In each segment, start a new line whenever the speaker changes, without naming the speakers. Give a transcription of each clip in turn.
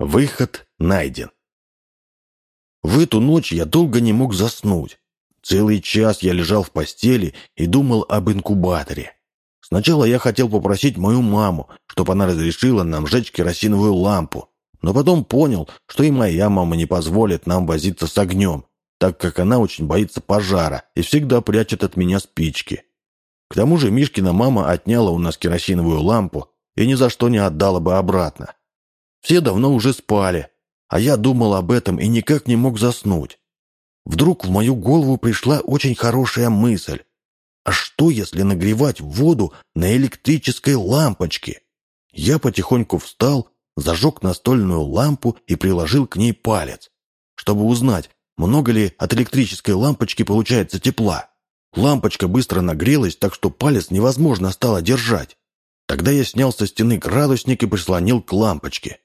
Выход найден. В эту ночь я долго не мог заснуть. Целый час я лежал в постели и думал об инкубаторе. Сначала я хотел попросить мою маму, чтобы она разрешила нам сжечь керосиновую лампу, но потом понял, что и моя мама не позволит нам возиться с огнем, так как она очень боится пожара и всегда прячет от меня спички. К тому же Мишкина мама отняла у нас керосиновую лампу и ни за что не отдала бы обратно. Все давно уже спали, а я думал об этом и никак не мог заснуть. Вдруг в мою голову пришла очень хорошая мысль. А что, если нагревать воду на электрической лампочке? Я потихоньку встал, зажег настольную лампу и приложил к ней палец, чтобы узнать, много ли от электрической лампочки получается тепла. Лампочка быстро нагрелась, так что палец невозможно стало держать. Тогда я снял со стены градусник и прислонил к лампочке.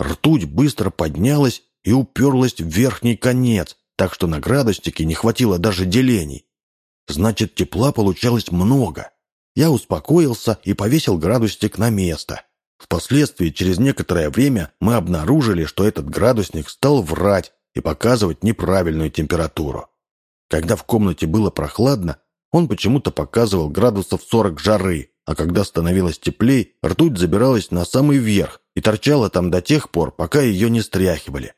Ртуть быстро поднялась и уперлась в верхний конец, так что на градуснике не хватило даже делений. Значит, тепла получалось много. Я успокоился и повесил градусник на место. Впоследствии, через некоторое время, мы обнаружили, что этот градусник стал врать и показывать неправильную температуру. Когда в комнате было прохладно, он почему-то показывал градусов 40 жары, а когда становилось теплей, ртуть забиралась на самый верх и торчала там до тех пор, пока ее не стряхивали.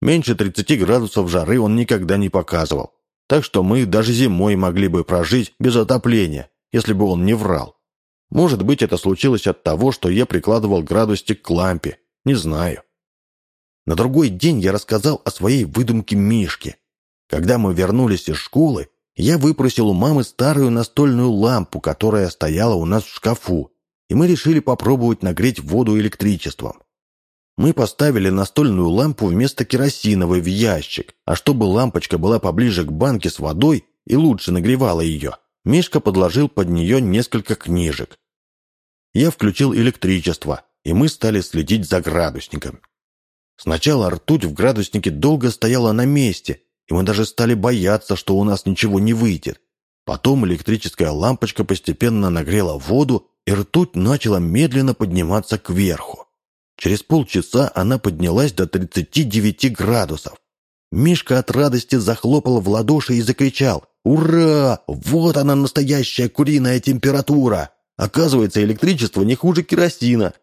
Меньше 30 градусов жары он никогда не показывал, так что мы даже зимой могли бы прожить без отопления, если бы он не врал. Может быть, это случилось от того, что я прикладывал градусник к лампе, не знаю. На другой день я рассказал о своей выдумке Мишке. Когда мы вернулись из школы, я выпросил у мамы старую настольную лампу, которая стояла у нас в шкафу, и мы решили попробовать нагреть воду электричеством. Мы поставили настольную лампу вместо керосиновой в ящик, а чтобы лампочка была поближе к банке с водой и лучше нагревала ее, Мишка подложил под нее несколько книжек. Я включил электричество, и мы стали следить за градусником. Сначала ртуть в градуснике долго стояла на месте, и мы даже стали бояться, что у нас ничего не выйдет. Потом электрическая лампочка постепенно нагрела воду, и ртуть начала медленно подниматься кверху. Через полчаса она поднялась до 39 градусов. Мишка от радости захлопал в ладоши и закричал «Ура! Вот она настоящая куриная температура! Оказывается, электричество не хуже керосина!»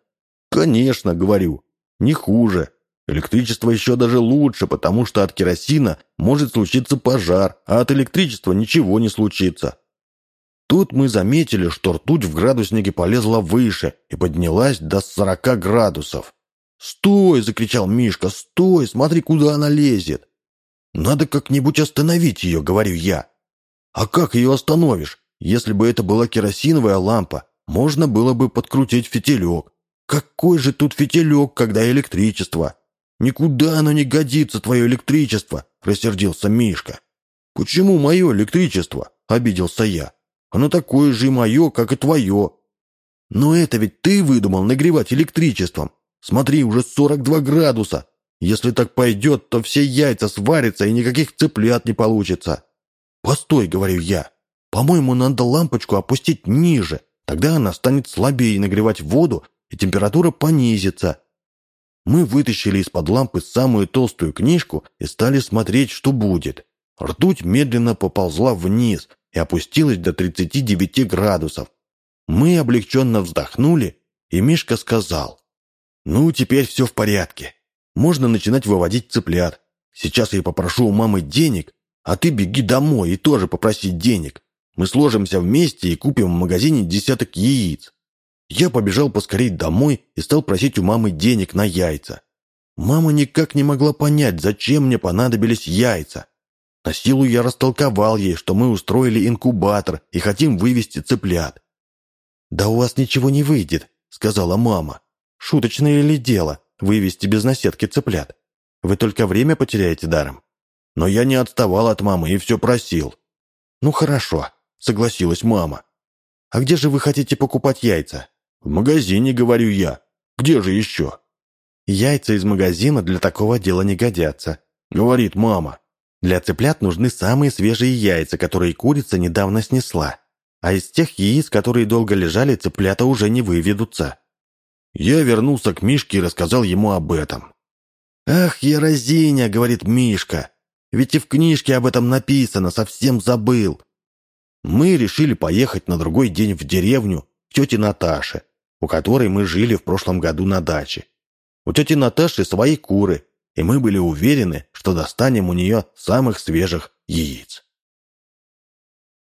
«Конечно, — говорю, — не хуже. Электричество еще даже лучше, потому что от керосина может случиться пожар, а от электричества ничего не случится. Тут мы заметили, что ртуть в градуснике полезла выше и поднялась до 40 градусов. «Стой!» — закричал Мишка. «Стой! Смотри, куда она лезет!» «Надо как-нибудь остановить ее», — говорю я. «А как ее остановишь? Если бы это была керосиновая лампа, можно было бы подкрутить фитилек. Какой же тут фитилек, когда электричество?» «Никуда оно не годится, твое электричество!» — рассердился Мишка. «Почему мое электричество?» — обиделся я. Оно такое же и мое, как и твое. Но это ведь ты выдумал нагревать электричеством. Смотри, уже 42 градуса. Если так пойдет, то все яйца сварятся и никаких цыплят не получится. Постой, говорю я. По-моему, надо лампочку опустить ниже. Тогда она станет слабее нагревать воду, и температура понизится. Мы вытащили из-под лампы самую толстую книжку и стали смотреть, что будет. Ртуть медленно поползла вниз, и опустилась до 39 градусов. Мы облегченно вздохнули, и Мишка сказал, «Ну, теперь все в порядке. Можно начинать выводить цыплят. Сейчас я попрошу у мамы денег, а ты беги домой и тоже попроси денег. Мы сложимся вместе и купим в магазине десяток яиц». Я побежал поскорей домой и стал просить у мамы денег на яйца. Мама никак не могла понять, зачем мне понадобились яйца. На силу я растолковал ей, что мы устроили инкубатор и хотим вывести цыплят. «Да у вас ничего не выйдет», — сказала мама. «Шуточное ли дело вывести без наседки цыплят? Вы только время потеряете даром». Но я не отставал от мамы и все просил. «Ну хорошо», — согласилась мама. «А где же вы хотите покупать яйца?» «В магазине, говорю я. Где же еще?» «Яйца из магазина для такого дела не годятся», — говорит мама. Для цыплят нужны самые свежие яйца, которые курица недавно снесла. А из тех яиц, которые долго лежали, цыплята уже не выведутся. Я вернулся к Мишке и рассказал ему об этом. «Ах, я разиня!» — говорит Мишка. «Ведь и в книжке об этом написано, совсем забыл». Мы решили поехать на другой день в деревню к тете Наташе, у которой мы жили в прошлом году на даче. У тети Наташи свои куры, и мы были уверены, что достанем у нее самых свежих яиц.